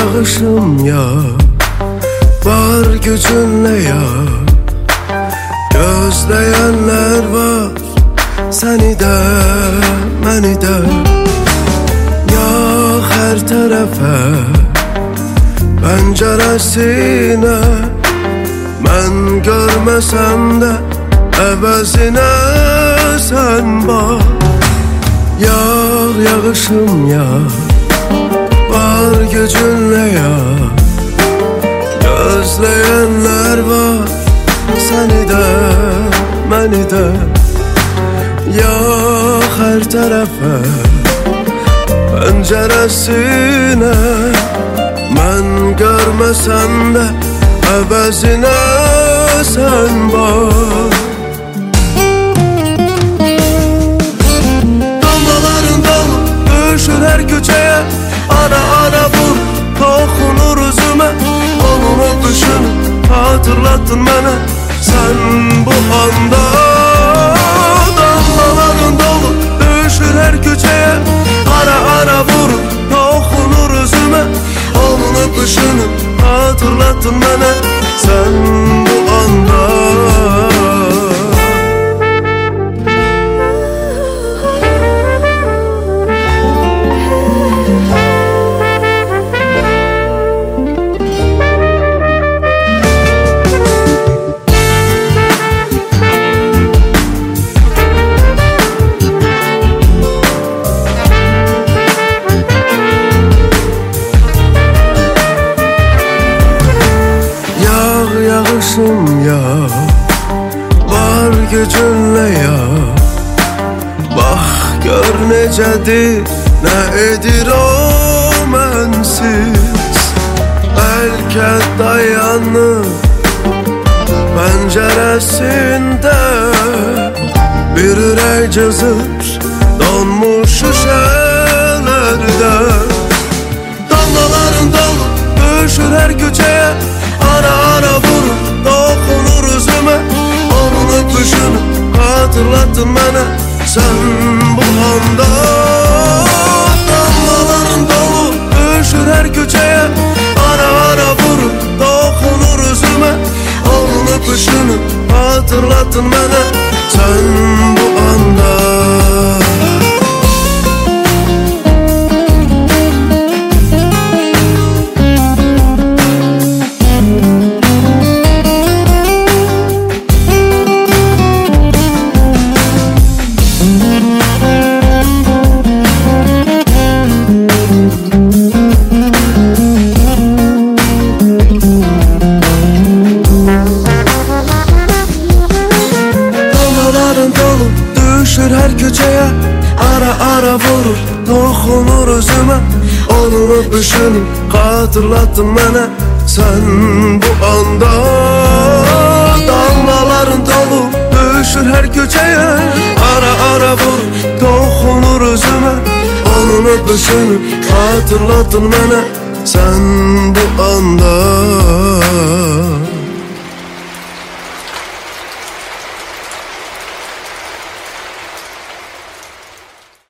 yağışım ya. Var gücünle ya? Gözleyenler var Seni de beni de. Ya her tarafa Penceresine Ben görmesem de Əvəzinə sen bak. Yağ yağışım ya Var gücünle Gözleyenler var Seni de beni de. Ya her tarafa Penceresine. Ben görmesem de Əvəzinə sen bak. Damlaların dolu Düşür her köçeye Ara ara Hatırlattın bana. Sen bu anda Damlaların dolu. Düşür her köçeye Ara ara vur Dokunur üzüme. Onun öpüşünü Hatırlattın bana. Sen bu Yağışım ya. Var gücünle ya. Bak gör necedir Ne edir o mensiz? Belki dayanır Penceresinde Bir ürək cızır Hatırlattın bana. Sen bu anda Damlaların dolu Düşür her köçeye Ara ara vurur Dokunur üzüme. Onun öpüşünü Hatırlattın bana. Sen bu anda düşür her köçeye Ara ara vurur dokunur üzüme Onun öpüşünü hatırlattın bana Sen bu anda Damlaların dolu. Düşür her köçeye Ara ara vurur dokunur üzüme Onun öpüşünü hatırlattın bana Sen bu anda